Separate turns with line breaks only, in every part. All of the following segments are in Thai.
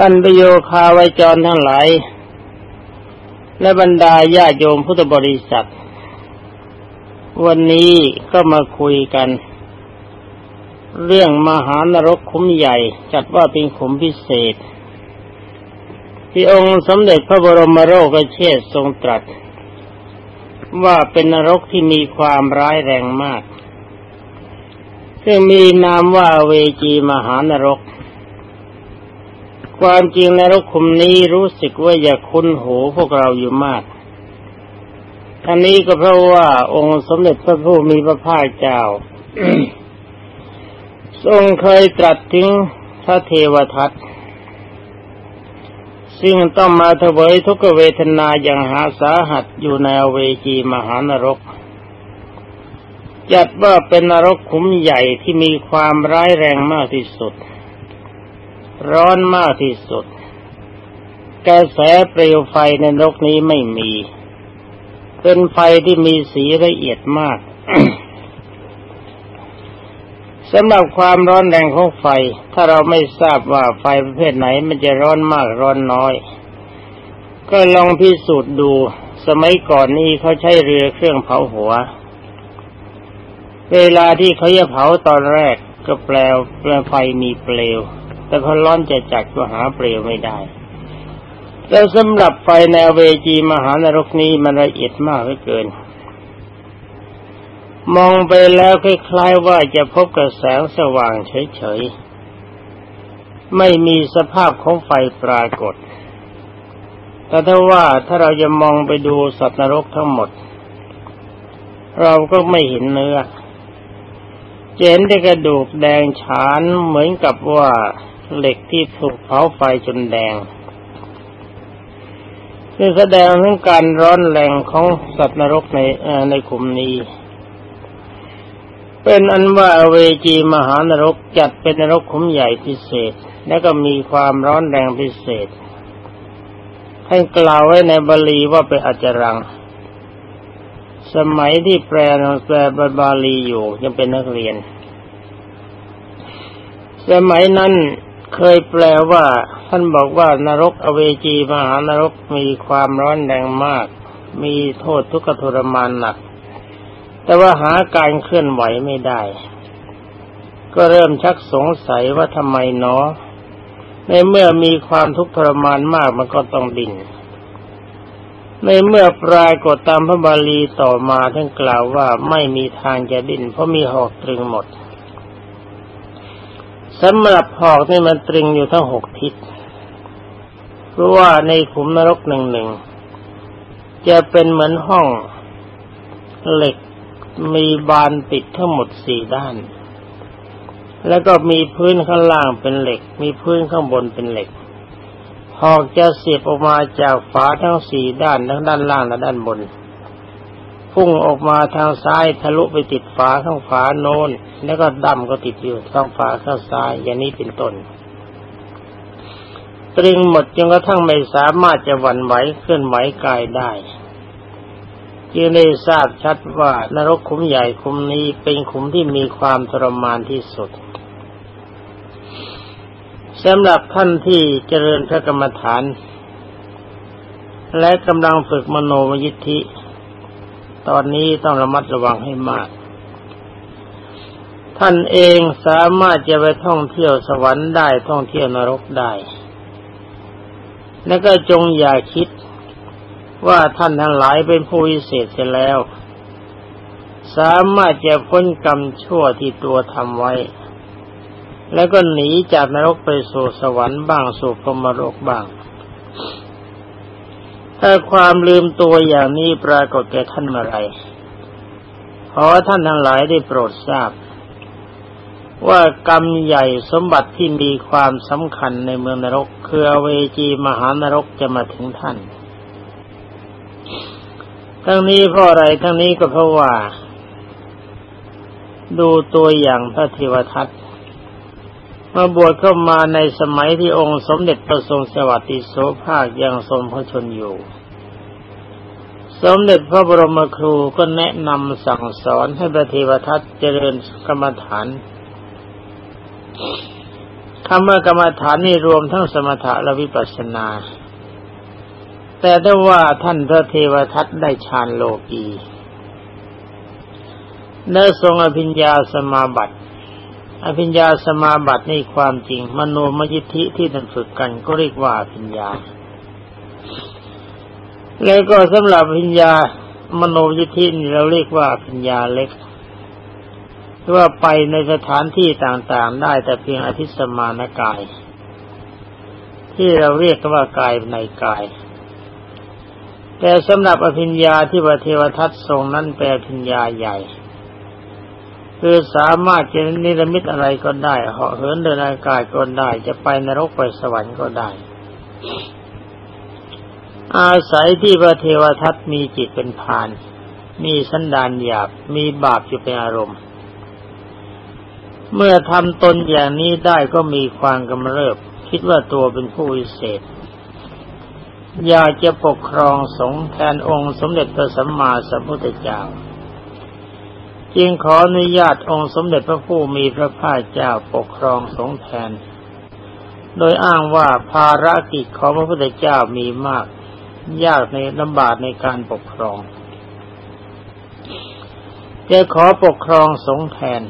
ท่านประโยคาวจรทั้งหลาย และบรรดาญาโยมพุทธบริษัท วันนี้ก็มาคุยกัน เรื่องมหานรกคุ้มใหญ่ จัดว่าเป็นขุมพิเศษ ที่องค์สมเด็จพระบรมโรกเชษทรงตรัส ว่าเป็นนรกที่มีความร้ายแรงมาก ซึ่งมีนามว่าเวจีมหานรก ความจริงในรกคุมนี้รู้สึกว่าอย่าคุ้นหูพวกเราอยู่มากท่านนี้ก็เพราะว่าองค์สมเด็จพระผู้มีพระภาคเจ้า ทรงเคยตรัสถึงพระเทวทัตซึ่งต้องมาถวายทุกเวทนาอย่างหาสาหัสอยู่ในเวจีมหานรก จัดว่าเป็นนรกขุมใหญ่ที่มีความร้ายแรงมากที่สุด ร้อนมากที่สุด กระแสเปลวไฟในนกนี้ไม่มี เป็นไฟที่มีสีละเอียดมากสำหรับความร้อนแรงของไฟ ถ้าเราไม่ทราบว่าไฟประเภทไหนมันจะร้อนมากร้อนน้อย ก็ลองพิสูจน์ดู สมัยก่อนนี้เขาใช้เรือเครื่องเผาหัว เวลาที่เขาจะเผาตอนแรกก็แปลเปลวไฟมีเปลว แต่พอร้อนจะจัดก็หาเปลวไม่ได้แล้วสำหรับไฟในเวจีมหานรกนี้มันละเอียดมากเหลือเกิน มองไปแล้วคล้ายๆว่าจะพบกับแสงสว่างเฉยๆ ไม่มีสภาพของไฟปรากฏ แต่ถ้าว่าถ้าเราจะมองไปดูสัตว์นรกทั้งหมด เราก็ไม่เห็นเนื้อเจนได้กระดูกแดงฉานเหมือนกับว่า เหล็กที่ถูกเผาไฟจนแดงนี่แสดงถึงการร้อนแรงของสัตว์นรกในในกลุ่มนี้ เป็นอันว่าเวจีมหานรกจัดเป็นนรกขุมใหญ่พิเศษ และก็มีความร้อนแรงพิเศษ ให้กล่าวไว้ในบาลีว่าเป็นอจรัง สมัยที่แปลแปลบาลีอยู่ยังเป็นนักเรียน สมัยนั้น เคยแปลว่า ท่านบอกว่านรกอเวจีมหานรกมีความร้อนแรงมาก มีโทษทุกขทรมานหนัก แต่ว่าหาการเคลื่อนไหวไม่ได้ ก็เริ่มชักสงสัยว่าทำไมเนาะในเมื่อมีความทุกข์ทรมานมากมันก็ต้องดิ่นในเมื่อปรายกฏตามพระบาลีต่อมาท่านกล่าวว่าไม่มีทางจะดิ้นเพราะมีหอกตรึงหมด สำหรับหอกนี่มันตรึงอยู่ทั้งหกทิศเพราะว่าในขุมนรกหนึ่งหนึ่งจะเป็นเหมือนห้องเหล็กมีบานปิดทั้งหมดสี่ด้าน แล้วก็มีพื้นข้างล่างเป็นเหล็ก มีพื้นข้างบนเป็นเหล็ก หอกจะเสียบออกมาจากฝาทั้งสี่ด้านทั้งด้านล่างและด้านบน พุ่งออกมาทางซ้ายทะลุไปติดฝาข้างฝาโน้น แล้วก็ดำก็ติดอยู่ข้างฝาข้างซ้ายอย่างนี้เป็นต้นตรึงหมดจนกระทั่งไม่สามารถจะหวั่นไหวเคลื่อนไหวกายได้จึงได้ทราบชัดว่านรกขุมใหญ่ขุมนี้เป็นขุมที่มีความทรมานที่สุดสำหรับท่านที่เจริญพระกรรมฐาน และกำลังฝึกมโนมยิทธิ ตอนนี้ต้องระมัดระวังให้มาก ท่านเองสามารถจะไปท่องเที่ยวสวรรค์ได้ท่องเที่ยวนรกได้ แล้วก็จงอย่าคิดว่าท่านทั้งหลายเป็นผู้วิเศษเสียแล้ว สามารถจะพ้นกรรมชั่วที่ตัวทำไว้ แล้วก็หนีจากนรกไปสู่สวรรค์บ้างสู่พรมโลกบ้าง ถ้าความลืมตัวอย่างนี้ปรากฏแก่ท่านเมื่อไรขอท่านทั้งหลายได้โปรดทราบ ว่ากรรมใหญ่สมบัติที่มีความสำคัญในเมืองนรก คือเวจีมหานรกจะมาถึงท่าน ทั้งนี้เพราะอะไรทั้งนี้ก็เพราะว่า ดูตัวอย่างพระเทวทัต มาบวชเข้ามาในสมัยที่องค์สมเด็จพระทรงสวัสดิโสภาคยังทรงพระชนอยู่ สมเด็จพระบรมครูก็แนะนำสั่งสอนให้พระเทวทัตเจริญกรรมฐานคำว่ากรรมฐานนี่รวมทั้งสมถะและวิปัสสนา แต่ถ้าว่าท่านพระเทวทัตได้ฌานโลกีเนื้อทรงอภิญญาสมาบัติ อภิญญาสมาบัติในความจริง มโนมยิทธิที่ท่านฝึกกันก็เรียกว่าอภิญญา แล้วก็สำหรับอภิญญามโนยิทธินี่เราเรียกว่าอภิญญาเล็กว่าไปในสถานที่ต่างๆ ได้แต่เพียงอภิสมานกาย ที่เราเรียกว่ากายในกาย แต่สำหรับอภิญญาที่พระเทวทัตทรงนั้นแปลอภิญญาใหญ่ คือสามารถจะนิรมิตอะไรก็ได้เหาะเหินเดินอากาศก็ได้ จะไปนรกไปสวรรค์ก็ได้ อาศัยที่พระเทวทัตมีจิตเป็นพาน มีสันดานหยาบ มีบาปอยู่เป็นอารมณ์ เมื่อทำตนอย่างนี้ได้ก็มีความกำเริบ คิดว่าตัวเป็นผู้วิเศษ อยากจะปกครองสงฆ์แทนองค์สมเด็จพระสัมมาสัมพุทธเจ้า จึงขออนุญาตองค์สมเด็จพระผู้มีพระภาคเจ้าปกครองสงแทน โดยอ้างว่าภารกิจของพระพุทธเจ้ามีมาก ยากในลำบากในการปกครองจะขอปกครองสงแทน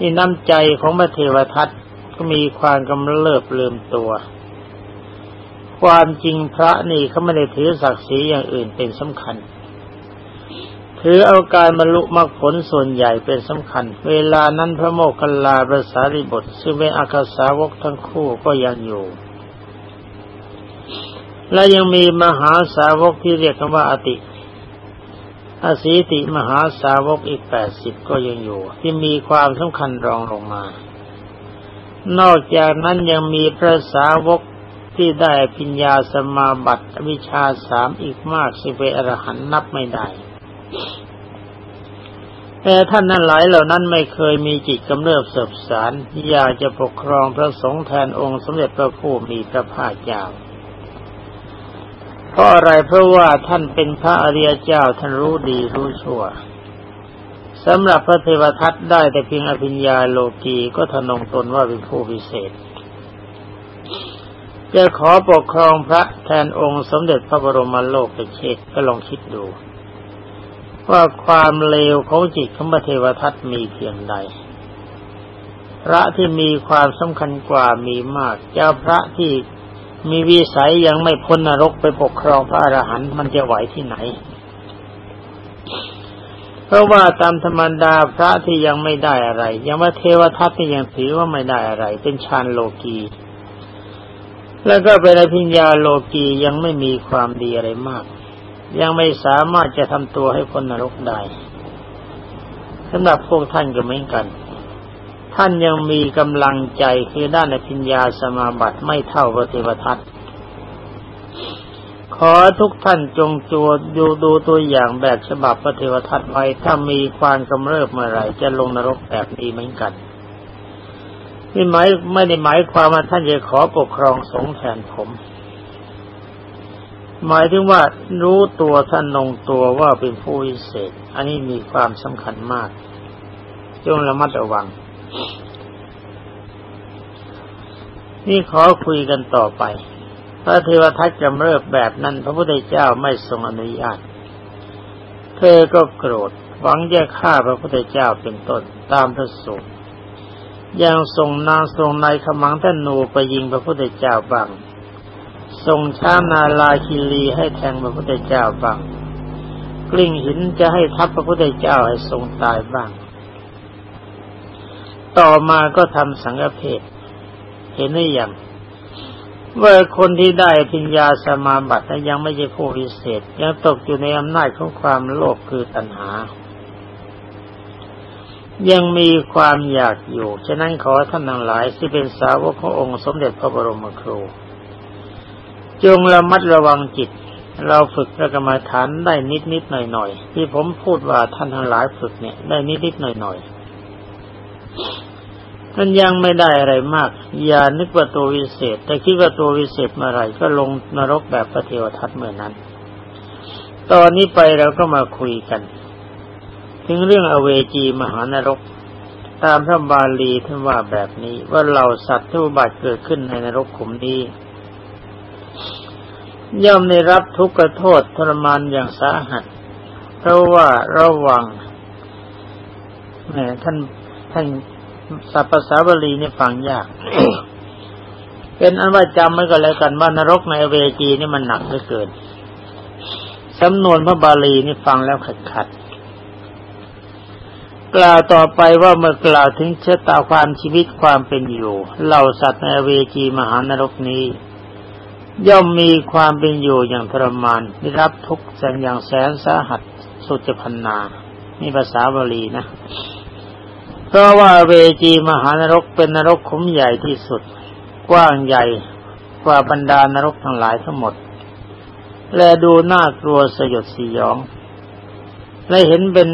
นี่น้ำใจของพระเทวทัตก็มีความกำเริบลืมตัว ความจริงพระนี่เขาไม่ได้ถือศักดิ์ศรีอย่างอื่นเป็นสำคัญ ถือเอาการบรรลุมรรคผลส่วนใหญ่เป็นสำคัญ เวลานั้นพระโมคคัลลาภาษาริบทซึ่งเป็นอาคาสาวกทั้งคู่ก็ยังอยู่ และยังมีมหาสาวกที่เรียกกันว่าอติอาศีติมหาสาวกอีกแปดสิบก็ยังอยู่ ที่มีความสำคัญรองลงมา นอกจากนั้นยังมีพระสาวกที่ได้ปิญญาสมาบัติวิชาสามอีกมากสิเวอรหันนับไม่ได้ แต่ท่านนั้นหลายเหล่านั้นไม่เคยมีจิตกำเริบเสบสารอยากจะปกครองพระสงฆ์แทนองค์สมเด็จพระผู้มีพระภาคเจ้าเพราะอะไรเพราะว่าท่านเป็นพระอริยเจ้าท่านรู้ดีรู้ชั่วสำหรับพระเทวทัตได้แต่เพียงอภิญญาโลกีก็ทนงตนว่าเป็นผู้พิเศษ จะขอปกครองพระแทนองค์สมเด็จพระบรมโลกเป็นเชษก็ลองคิดดู ว่าความเลวของจิตของพระเทวทัตมีเพียงใด พระที่มีความสำคัญกว่ามีมาก เจ้าพระที่มีวิสัยยังไม่พ้นนรกไปปกครองพระอรหันต์มันจะไหวที่ไหน เพราะว่าตามธรรมดาพระที่ยังไม่ได้อะไร ยังว่าเทวทัตนี่ยังถือว่าไม่ได้อะไร เป็นฌานโลกีแล้วก็เป็นอภิญญาโลกียังไม่มีความดีอะไรมาก ยังไม่สามารถจะทำตัวให้พ้นนรกได้สำหรับพวกท่านก็เหมือนกัน ท่านยังมีกำลังใจคือด้านอภิญญาสมาบัติไม่เท่าพระเทวทัตขอทุกท่านจงจวดดูดูตัวอย่างแบบฉบับพระเทวทัตไว้ถ้ามีความกำเริบเมื่อไรจะลงนรกแบบนี้เหมือนกันนี่หมายไม่ได้หมายความว่าท่านจะขอปกครองสงแทนผม หมายถึงว่ารู้ตัวท่านนงตัวว่าเป็นผู้วิเศษ อันนี้มีความสำคัญมาก จงระมัดระวัง นี่ขอคุยกันต่อไป พระเทวทัตจำเริบแบบนั้น พระพุทธเจ้าไม่ทรงอนุญาต เธอก็โกรธ หวังจะฆ่าพระพุทธเจ้าเป็นต้นตามพระสูตรยังส่งนางทรงนายขมังท่านนูไปยิงพระพุทธเจ้าบ้าง ส่งช้านาลาคิลีให้แทงพระพุทธเจ้าบ้าง กลิ้งหินจะให้ทับพระพุทธเจ้าให้ทรงตายบ้าง ต่อมาก็ทำสังฆเพศเห็นหรือยังว่าคนที่ได้ปัญญาสมาบัติยังไม่ใช่ผู้พิเศษ ยังตกอยู่ในอำนาจของความโลภคือตัณหา ยังมีความอยากอยู่ ฉะนั้นขอท่านทั้งหลายที่เป็นสาวกขององค์สมเด็จพระบรมครู จงระมัดระวังจิต เราฝึกพระกรรมฐานได้นิดนิดหน่อยหน่อยที่ผมพูดว่าท่านทั้งหลายฝึกเนี่ยได้นิดนิดหน่อยหน่อยมันยังไม่ได้อะไรมาก อย่านึกว่าตัววิเศษ แต่คิดว่าตัววิเศษเมื่อไรก็ลงนรกแบบพระเทวทัตเมื่อนั้น ตอนนี้ไปเราก็มาคุยกัน ถึงเรื่องอเวจีมหานรก ตามพระบาลีท่านว่าแบบนี้ว่าเราสัตว์ที่อุบัติเกิดขึ้นในนรกขุมนี้ ย่อมได้รับทุกขโทษทรมานอย่างสาหัส เพราะว่าระวังแหมท่านท่านสัพภาษาบาลีนี่ฟังยาก เป็นอันว่าจำไว้ก็แล้วกันว่านรกในเวจีนี่มันหนักเหลือเกินสำนวนพระบาลีนี่ฟังแล้วขัดขัด กล่าวต่อไปว่าเมื่อกล่าวถึงชะตาความชีวิตความเป็นอยู่เหล่าสัตว์ในเวจีมหานรกนี้ ย่อมมีความเป็นอยู่อย่างทรมานได้รับทุกข์แสนอย่างแสนสาหัสสุจพันนา นี่ภาษาบาลีนะ เพราะว่าเวจีมหานรกเป็นนรกคุ้มใหญ่ที่สุด กว้างใหญ่กว่าบรรดานรกทั้งหลายทั้งหมด และดูน่ากลัวสยดสยอง และเห็นเป็น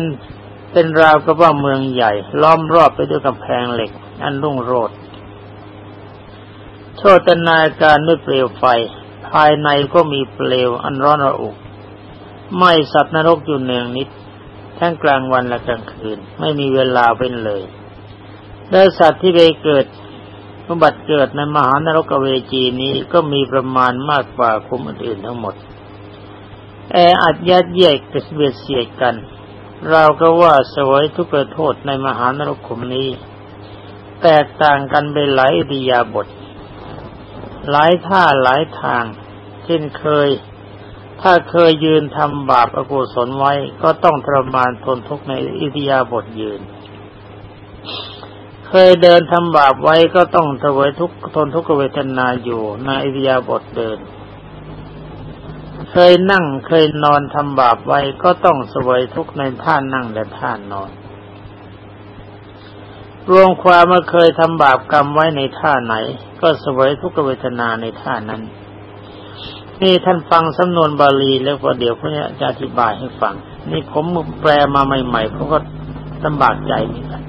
เป็นราวกับว่าเมืองใหญ่ ล้อมรอบไปด้วยกำแพงเหล็ก อันรุ่งโรจน์ โชตนาการด้วยเปลวไฟ ภายในก็มีเปลวอันร้อนระอุไหม้สัตว์นรกอยู่เนืองนิด ทั้งกลางวันและกลางคืน ไม่มีเวลาเป็นเลย และสัตว์ที่ไปเกิดอุบัติเกิดในมหานรกเวจีนี้ก็มีประมาณมากกว่าคุมอื่นทั้งหมด แออัดยัดเยียดกระเบียดเสียดกัน เราก็ว่าสวยทุกข์โทษในมหานรกขุมนี้ แตกต่างกันไปหลายอิริยาบถ หลายท่าหลายทาง เช่นเคย ถ้าเคยยืนทำบาปอกุศลไว้ก็ต้องทรมานทนทุกข์ในอิริยาบถยืน เคยเดินทำบาปไว้ก็ต้องทวยทุกทนทุกขเวทนาอยู่ในอิริยาบถเดิน เคยนั่งเคยนอนทำบาปไว้ก็ต้องสวยทุกในท่านั่งและท่านอน รวมความว่าเคยทำบาปกรรมไว้ในท่าไหน ก็สวยทุกเวทนาในท่านั้น นี่ท่านฟังสำนวนบาลีแล้วก็เดี๋ยวผมจะอธิบายให้ฟัง นี่ผมแปลมาใหม่ๆผมก็ลำบากใจเหมือนกัน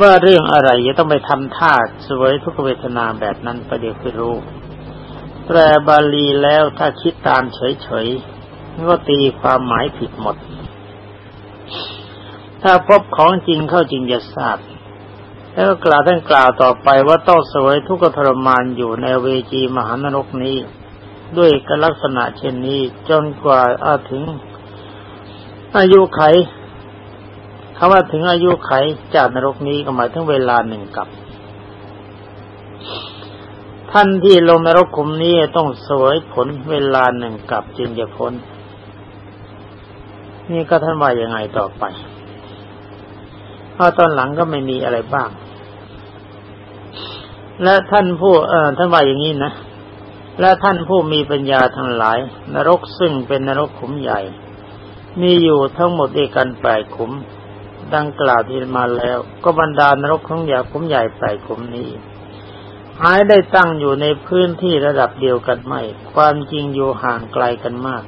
ว่าเรื่องอะไรจะต้องไปทำท่าสวยทุกเวทนาแบบนั้นประเดี๋ยวคือรู้แปลบาลีแล้วถ้าคิดตามเฉยๆก็ตีความหมายผิดหมด ถ้าพบของจริงเข้าจริงจะทราบ แล้วก็กล่าวท่านกล่าวต่อไปว่าต้องสวยทุกข์ทรมานอยู่ในเวจีมหานรกนี้ ด้วยกลักษณะเช่นนี้จนกว่าอาถึง อายุไขคำว่าถึงอายุไขจากนรกนี้ก็หมายถึงเวลาหนึ่งกับท่านที่ลงนรกขุมนี้ต้องสวยผลเวลาหนึ่งกับจึงจะพ้น นี่ก็ท่านว่ายังไงต่อไป พราะตอนหลังก็ไม่มีอะไรบ้าง และท่านผู้เอ่อท่านว่าอย่างนี้นะ และท่านผู้มีปัญญาทั้งหลาย นรกซึ่งเป็นนรกขุมใหญ่ มีอยู่ทั้งหมดเอกกันแปดขุม ดังกล่าวที่มาแล้ว ก็บรรดานรกของใหญ่ขุมใหญ่แปดขุมนี้หายได้ตั้งอยู่ในพื้นที่ระดับเดียวกันไม่ ความจริงอยู่ห่างไกลกันมาก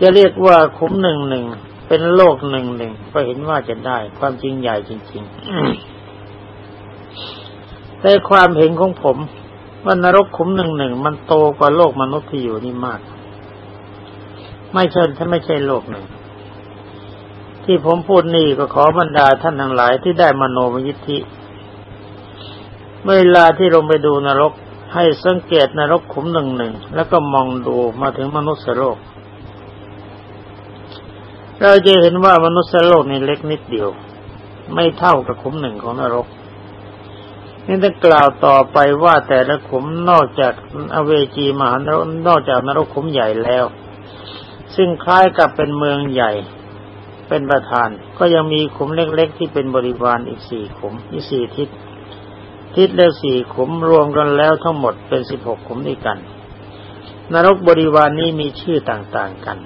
จะเรียกว่าคุ้มหนึ่งหนึ่ง เป็นโลกหนึ่งหนึ่งก็เห็นว่าจะได้ ความจริงใหญ่จริงๆแต่ความเห็นของผมว่านรกขุมหนึ่งหนึ่งมันโตกว่าโลกมนุษย์ที่อยู่นี่มาก ไม่ใช่ถ้าไม่ใช่โลกหนึ่งที่ผมพูดนี่ก็ขอบรรดาท่านทั้งหลายที่ได้มโนมยิทธิ เวลาที่ลงไปดูนรกให้สังเกตนรกขุมหนึ่งหนึ่งแล้วก็มองดูมาถึงมนุษย์โลก เราจะเห็นว่ามนุษย์โลกนี่เล็กนิดเดียว ไม่เท่ากับขุมหนึ่งของนรกนี่จะกล่าวต่อไปว่าแต่ละขุมนอกจากอเวจีมหานรกนอกจากนรกขุมใหญ่แล้ว ซึ่งคล้ายกับเป็นเมืองใหญ่ เป็นประธาน ก็ยังมีขุมเล็กๆที่เป็นบริวารอีกสี่ขุมอีกสี่ทิศทิศละสี่ขุมรวมกันแล้วทั้งหมดเป็นสิบหกขุมด้วยกัน นรกบริวารนนี้มีชื่อต่างๆกัน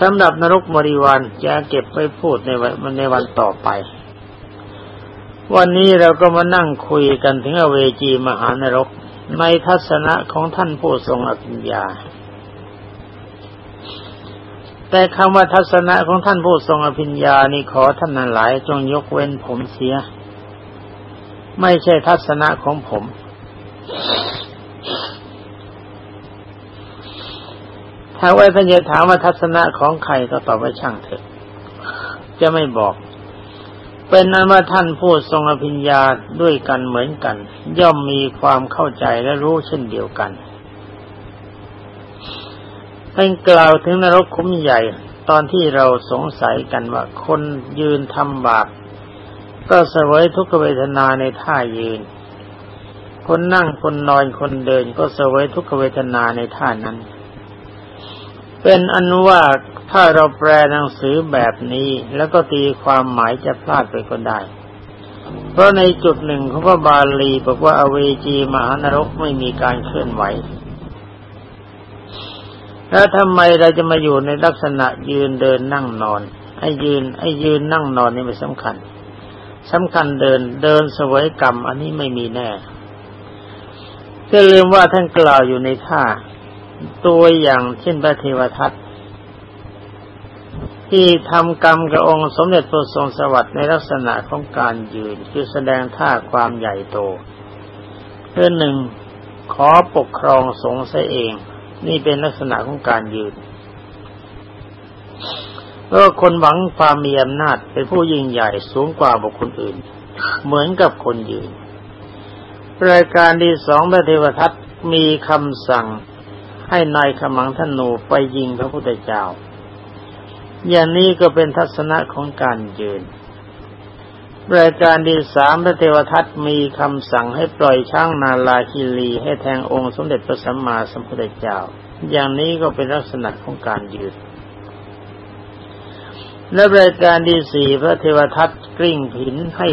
สำหรับนรกบริวารจะเก็บไว้พูดในวันในวันต่อไป วันนี้เราก็มานั่งคุยกันถึงอเวจีมหานรก ในทัศนะของท่านผู้ทรงอภิญญา แต่คำว่าทัศนะของท่านผู้ทรงอภิญญานี่ขอท่านหลายจงยกเว้นผมเสีย ไม่ใช่ทัศนะของผม ถ้าว่าท่านจะถามว่าทัศนะของใครก็ตอบว่าช่างเถอะ จะไม่บอก เป็นนั้นว่าท่านผู้ทรงอภิญญาด้วยกันเหมือนกัน ย่อมมีความเข้าใจและรู้เช่นเดียวกันท่านกล่าวถึงนรกคุ้มใหญ่ตอนที่เราสงสัยกันว่าคนยืนทำบาปก็เสวยทุกขเวทนาในท่ายืน คนนั่งคนนอนคนเดินก็เสวยทุกขเวทนาในท่านั้น เป็นอันว่าถ้าเราแปลหนังสือแบบนี้แล้วก็ตีความหมายจะพลาดไปก็ได้ เพราะในจุดหนึ่งเของพระบาลีบอกว่าอเวจีมหานรกไม่มีการเคลื่อนไหว แล้วทำไมเราจะมาอยู่ในลักษณะยืนเดินนั่งนอน ไอ้ยืนไอ้ยืนนั่งนอนนี่ไม่สำคัญสำคัญเดินเดินสวยกรรม อันนี้ไม่มีแน่จะลืมว่าท่านกล่าวอยู่ในท่า ตัวอย่างเช่นพระเทวทัตที่ทำกรรมกับองค์สมเด็จพระทรงสวัสดิ์ในลักษณะของการยืนคือแสดงท่าความใหญ่โตเพื่อหนึ่งขอปกครองสงฆ์เอง นี่เป็นลักษณะของการยืนเพราะคนหวังความมีอำนาจเป็นผู้ยิ่งใหญ่สูงกว่าบุคคลอื่น เหมือนกับคนยืนรายการที่สองพระเทวทัตมีคำสั่ง ให้นายขมังธนูไปยิงพระพุทธเจ้า อย่างนี้ก็เป็นทัศนะของการยืนรายการที่สามพระเทวทัตมีคำสั่งให้ปล่อยช้างนาลาคิรีให้แทงองค์สมเด็จพระสัมมาสัมพุทธเจ้า อย่างนี้ก็เป็นลักษณะของการยืนและรายการที่สี่พระเทวทัตกริ่งหินให้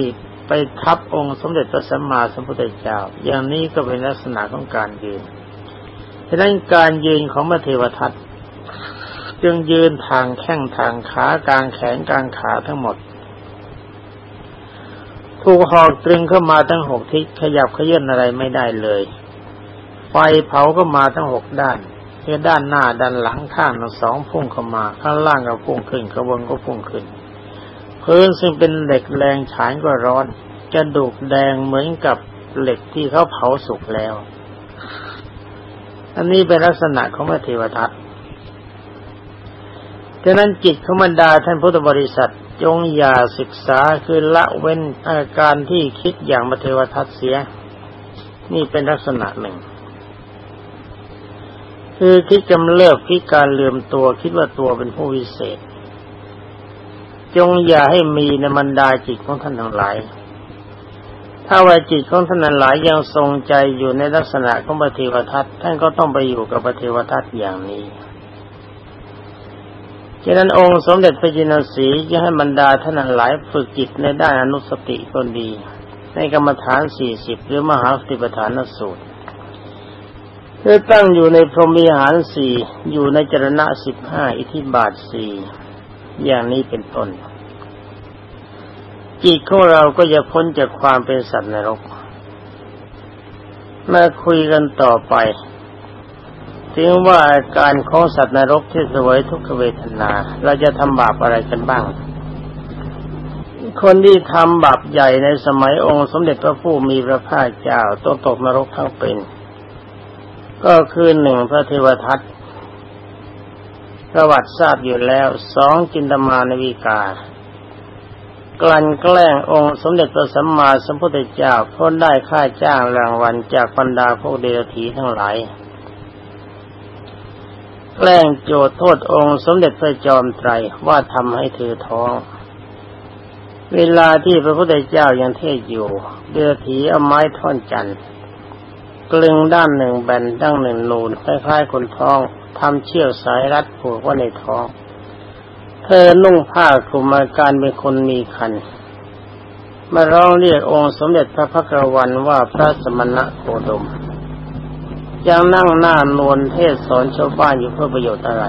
ไปทับองค์สมเด็จพระสัมมาสัมพุทธเจ้า อย่างนี้ก็เป็นลักษณะของการยืน ฉะนั้นการยืนของพระเทวทัตจึงยืนทางแข้งทางขากลางแขนกลางขาทั้งหมด ถูกหอกตรึงเข้ามาทั้งหกทิศขยับขยื่นอะไรไม่ได้เลย ไฟเผาก็มาทั้งหกด้านคือด้านหน้าด้านหลังข้างทั้งสองพุ่งเข้ามา ข้างล่างก็พุ่งขึ้นข้างบนก็พุ่งขึ้นพื้นซึ่งเป็นเหล็กแรงฉานก็ร้อนกระดูกแดงเหมือนกับเหล็กที่เขาเผาสุกแล้ว อันนี้เป็นลักษณะของพระเทวทัตดังนั้นจิตของบรรดาท่านพุทธบริษัทจงอย่าศึกษาคือละเว้นอาการที่คิดอย่างพระเทวทัตเสีย นี่เป็นลักษณะหนึ่ง คือคิดจำเลิกคิดการเลื่อมตัวคิดว่าตัวเป็นผู้วิเศษ จงอย่าให้มีในบรรดาจิตของท่านทั้งหลาย ถ้าว่าจิตของท่านหลายยังทรงใจอยู่ในลักษณะของปฏิวัติท่านก็ต้องไปอยู่กับปฏิวัติอย่างนี้ฉะนั้นองค์สมเด็จพระจินสีจะให้บรรดาท่านหลายฝึกจิตในด้านอนุสติก็ดี ในกรรมฐานสี่สิบหรือมหาสติปัฏฐานสูตรคือตั้งอยู่ในพรหมีหารสี่อยู่ในจรณะสิบห้าอิทิบาทสี่อย่างนี้เป็นต้น จิตของเราก็จะพ้นจากความเป็นสัตว์นรก มาคุยกันต่อไปถึงว่าอาการของสัตว์นรกที่สวยทุกขเวทนา เราจะทำบาปอะไรกันบ้าง คนที่ทำบาปใหญ่ในสมัยองค์สมเด็จพระผู้มีพระภาคเจ้าต้องตกนรกทั้งเป็น ก็คือหนึ่งพระเทวทัตประวัติทราบอยู่แล้วสองจินตมานวิกา กลั่นแกล้งองค์สมเด็จพระสัมมาสัมพุทธเจ้าพ้นได้ค่าจ้างรางวัลจากบรรดาพวกเดรัจฉีทั้งหลาย แกล้งโจทย์โทษองค์สมเด็จพระจอมไตรว่าทำให้เธอท้อง เวลาที่พระพุทธเจ้ายังเทศอยู่เดรัจฉีเอาไม้ท่อนจันทร์กลึงด้านหนึ่งแบนด้านหนึ่งนูนคล้ายๆคนท้องทำเชือกสายรัดผูกไว้ในท้อง เธอนุ่งผ้าคลุมอาการเป็นคนมีคันมาร้องเรียกองค์สมเด็จพระพักวันว่าพระสมณะโคดม ยังนั่งหน้านวลเทศสอนชาวบ้านอยู่เพื่อประโยชน์อะไร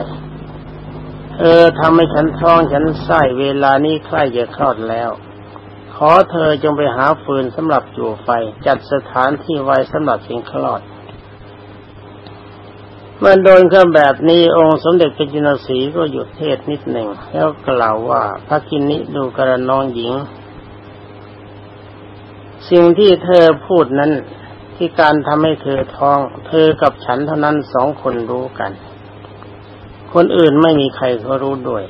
เออทำให้ฉันท้องฉันไส้เวลานี้ใกล้จะคลอดแล้ว ขอเธอจงไปหาฟืนสำหรับจู่ไฟจัดสถานที่ไว้สำหรับสิงคลอด มื่อโดนข้าแบบนี้องค์สมเด็จพระจินสีก็หยุดเทศนิดหนึ่ง แล้วกล่าวว่าพระกินิดูกระนองหญิง สิ่งที่เธอพูดนั้นที่การทำให้เธอท้อง เธอกับฉันเท่านั้นสองคนรู้กัน คนอื่นไม่มีใครเขารู้ด้วย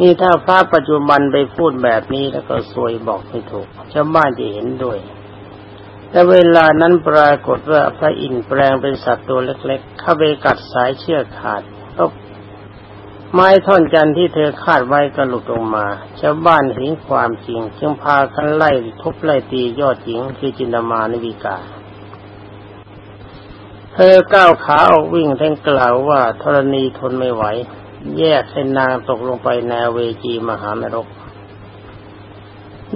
นี่ถ้าพระปัจจุบันไปพูดแบบนี้แล้วก็ซวยบอกไม่ถูกชาวบ้านจะเห็นด้วย แต่เวลานั้นปรากฏว่าพระอินทร์แปลงเป็นสัตว์ตัวเล็ก ๆ เข้าไปกัดสายเชือกขาดก็ไม้ท่อนจันที่เธอคาดไว้ก็หลุดลงมาชาวบ้านเห็นความจริง จึงพากันไล่ทุบไล่ตียอดหญิงคือจินดามานวิกา เธอก้าวขาออกวิ่งทั้งกล่าวว่าธรณีทนไม่ไหว แยกเส้นนางตกลงไปในเวจีมหานรก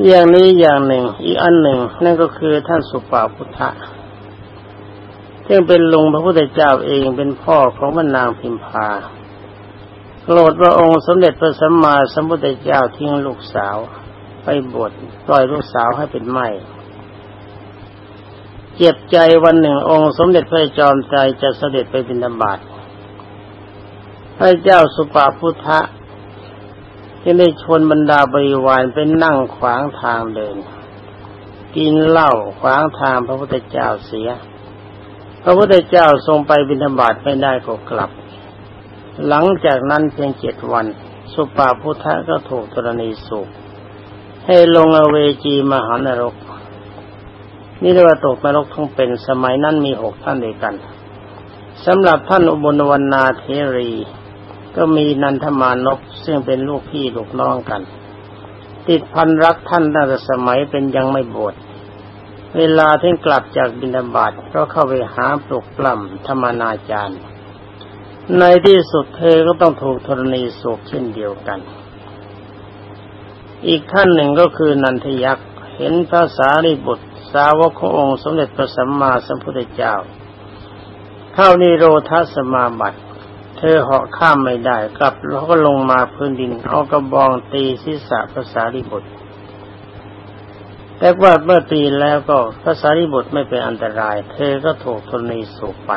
อย่างนี้อย่างหนึ่ง อีกอันหนึ่ง นั่นก็คือท่านสุปาพุทธะซึ่งเป็นลุงพระพุทธเจ้าเองเป็นพ่อของมนางพิมพาโกรธพระองค์สมเด็จพระสัมมาสัมพุทธเจ้าทิ้งลูกสาว ไปบวชปล่อยลูกสาวให้เป็นไม้เจ็บใจวันหนึ่งองค์สมเด็จพระจอมใจจะเสด็จไปบิณฑบาตพระเจ้าสุปาพุทธะ ที่ได้ชวนบรรดาบริวารไปนั่งขวางทางเดิน กินเหล้าขวางทางพระพุทธเจ้าเสีย พระพุทธเจ้าทรงไปบิณฑบาตไม่ได้ก็กลับ หลังจากนั้นเพียงเจ็ดวัน สุปาพุทธะก็ถูกธรณีสูบให้ลงอเวจีมหานรก นี่เรียกว่าตกนรกทั้งเป็นสมัยนั้นมีหกท่านด้วยกันสำหรับท่านอุบลวรรณาเทรี ก็มีนันทมานพซึ่งเป็นลูกพี่ลูกน้องกัน ติดพันรักท่านตั้งแต่สมัยเป็นยังไม่บวชเวลาที่กลับจากบินาบาตก็เข้าไปหาปลุกปล้ำธรรมนาจารย์ ในที่สุดเธอก็ต้องถูกธรณีสูบเช่นเดียวกัน อีกท่านหนึ่งก็คือนันทยักษ์เห็นพระสารีบุตร สาวกขององค์สมเด็จพระสัมมาสัมพุทธเจ้า เข้านิโรธสมาบัติ เธอเหาะข้ามไม่ได้กลับแล้วก็ลงมาพื้นดิน เอากระบองตีศีรษะพระสารีบุตรแต่ว่าเมื่อตีแล้วก็พระสารีบุตรไม่เป็นอันตราย เธอก็ถูกธรณีสูบไป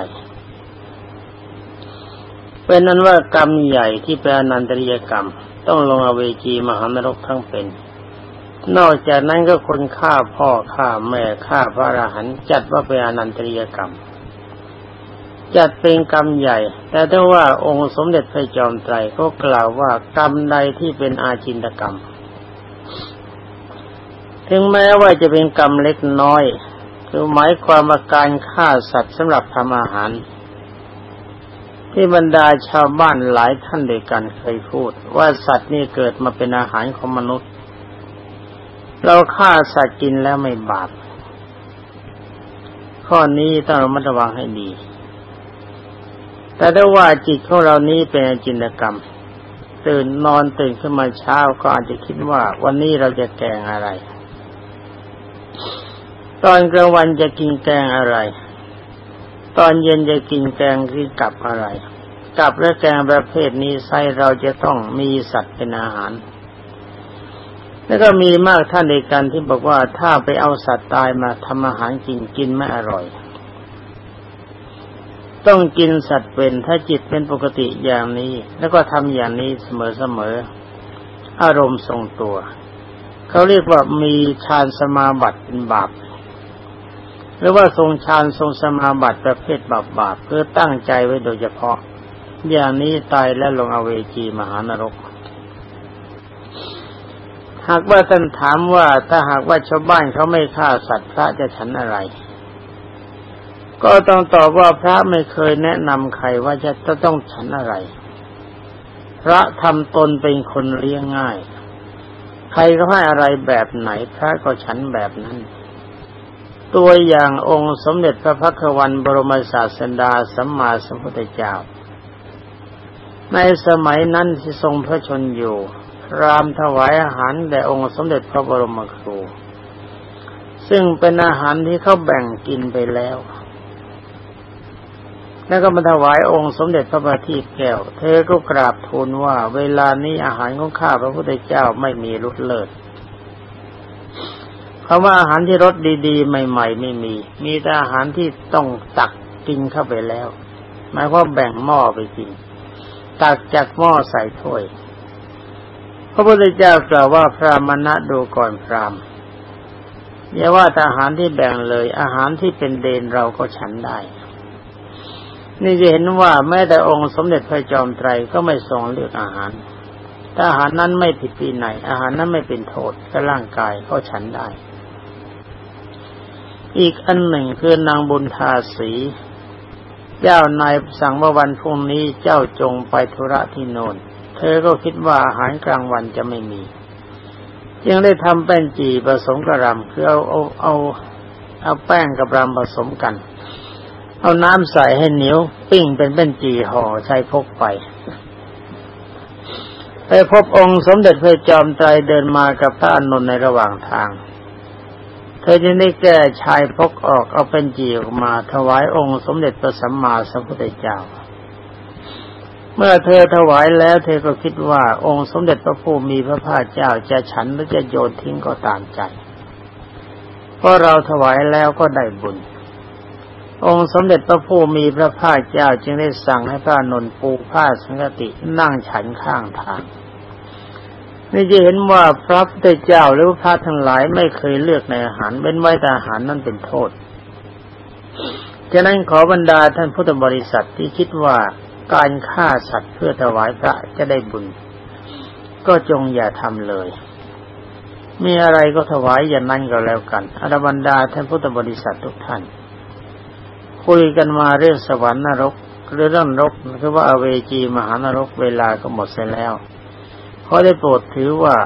เป็นนั้นว่ากรรมใหญ่ที่เป็นอนันตริยกรรม ต้องลงอเวจีมหานรกทั้งเป็น นอกจากนั้นก็คนฆ่าพ่อฆ่าแม่ฆ่าพระอรหันต์จัดว่าเป็นอนันตริยกรรม จัดเป็นกรรมใหญ่ แต่ถ้าว่าองค์สมเด็จพระจอมไตรก็กล่าวว่ากรรมใดที่เป็นอาจินตกรรม ถึงแม้ว่าจะเป็นกรรมเล็กน้อย คือหมายความว่าการฆ่าสัตว์สำหรับทำอาหาร ที่บรรดาชาวบ้านหลายท่านด้วยกันเคยพูด ว่าสัตว์นี่เกิดมาเป็นอาหารของมนุษย์ เราฆ่าสัตว์กินแล้วไม่บาปข้อนี้ต้องระมัดระวังให้ดี แต่ถ้ว่าจิตของเรานี้เป็นจินตกรรม ตื่นนอนตื่นขึ้นมาเช้าก็อาจจะคิดว่า วันนี้เราจะแกงอะไร ตอนกลางวันจะกินแกงอะไร ตอนเย็นจะกินแกงคือกับอะไร กับและแกงประเภทนี้ไซเราจะต้องมีสัตว์เป็นอาหารแล้วก็มีมากท่านในกันที่บอกว่าถ้าไปเอาสัตว์ตายมาทำอาหารกินกินไม่อร่อย ต้องกินสัตว์เป็นถ้าจิตเป็นปกติอย่างนี้ แล้วก็ทำอย่างนี้เสมอๆอารมณ์ทรงตัว เขาเรียกว่ามีฌานสมาบัติเป็นบาปหรือว่าทรงฌานทรงสมาบัติประเภทบาปบาปเพื่อตั้งใจไว้โดยเฉพาะ อย่างนี้ตายแล้วลงอเวจีมหานรก หากว่าท่านถามว่าถ้าหากว่าชาวบ้านเขาไม่ฆ่าสัตว์พระจะฉันอะไร ก็ต้องตอบว่าพระไม่เคยแนะนำใครว่าจะจะต้องฉันอะไร พระทำตนเป็นคนเลี้ยงง่าย ใครก็ให้อะไรแบบไหนพระก็ฉันแบบนั้น ตัวอย่างองค์สมเด็จพระพักวันบรมศาสดาสัมมาสัมพุทธเจ้า ในสมัยนั้นที่ทรงพระชนอยู่ รามถวายอาหารแด่องค์สมเด็จพระบรมครู ซึ่งเป็นอาหารที่เขาแบ่งกินไปแล้ว แล้วก็มาถวายองค์สมเด็จพระบาทีแก้ว เธอก็กราบทูลว่า เวลานี้อาหารของข้าพระพุทธเจ้าไม่มีรุดเลิศคำว่าอาหารที่รสดีๆ ใหม่ ๆ ไม่มี มีแต่อาหารที่ต้องตักกินเข้าไปแล้ว หมายว่าแบ่งหม้อไปกิน ตักจากหม้อใส่ถ้วย พระพุทธเจ้ากล่าวว่าพระมณะดูก่อนพรามอย่าว่าอาหารที่แบ่งเลย อาหารที่เป็นเดนเราก็ฉันได้ นี่จะเห็นว่าแม้แต่องค์สมเด็จพระจอมไตรก็ไม่ทรงเลือกอาหาร ถ้าอาหารนั้นไม่ผิดปีไหน อาหารนั้นไม่เป็นโทษกับร่างกายก็ฉันได้ อีกอันหนึ่งคือนางบุญทาสี เจ้านายสั่งว่าวันพรุ่งนี้เจ้าจงไปธุระที่โนนเธอก็คิดว่าอาหารกลางวันจะไม่มียังได้ทำแป้งจีผสมกระรำคือเอาเอาเอาเอาแป้งกับรำผสมกัน เอาน้ำใส่ให้เหนียว ปิ้งเป็นแป้นจีห่อใช้พกไป ไปพบองค์สมเด็จพระจอมไตรเดินมากับพระอนุนในระหว่างทาง เธอจึงได้แก้ชายพกออกเอาเป็นจีออกมาถวายองค์สมเด็จพระสัมมาสัมพุทธเจ้า เมื่อเธอถวายแล้วเธอก็คิดว่าองค์สมเด็จพระผู้มีพระภาคเจ้าจะฉันหรือจะโยนทิ้งก็ตามใจ เพราะเราถวายแล้วก็ได้บุญ องค์สมเด็จพระผู้มีพระภาคเจ้าจึงได้สั่งให้พระนนปูผ้าสังกตินั่งฉันข้างทางนี่จะเห็นว่าพระพุทธเจ้าหรือพระทั้งหลายไม่เคยเลือกในอาหารเป็นไว้แต่อาหารนั่นเป็นโทษฉะนั้นขอบรรดาท่านพุทธบริษัทที่คิดว่าการฆ่าสัตว์เพื่อถวายพระจะได้บุญ ก็จงอย่าทำเลย มีอะไรก็ถวายอย่างนั้นก็แล้วกันอรบรรดาท่านพุทธบริษัททุกท่าน คุยกันมาเรื่องสวรรค์นรกหรือเรื่องนรกคือว่าอเวจีมหานรกเวลาก็หมดเสียแล้วขอได้โปรดถือว่า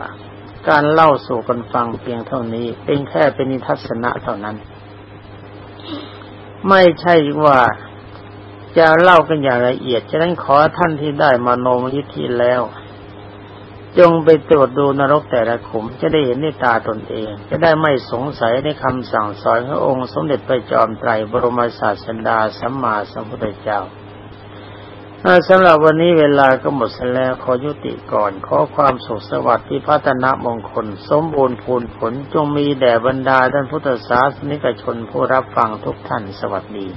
การเล่าสู่กันฟังเพียงเท่านี้เป็นแค่เป็นนิทัศนะเท่านั้น ไม่ใช่ว่าจะเล่ากันอย่างละเอียด ฉะนั้นขอท่านที่ได้มาโนมยิทธิแล้ว จงไปตรวจดูนรกแต่ละขุมจะได้เห็นในตาตนเอง จะได้ไม่สงสัยในคำสั่งสอนขององค์สมเด็จพระจอมไตรบรมศาสดาสัมมาสัมพุทธเจ้าสำหรับวันนี้เวลาก็หมดแล้วขอยุติก่อน ขอความสุขสวัสดิ์ที่พัฒนามงคล สมบูรณ์พูนผลจงมีแด่บรรดาท่านพุทธศาสนิกชนผู้รับฟังทุกท่านสวัสดี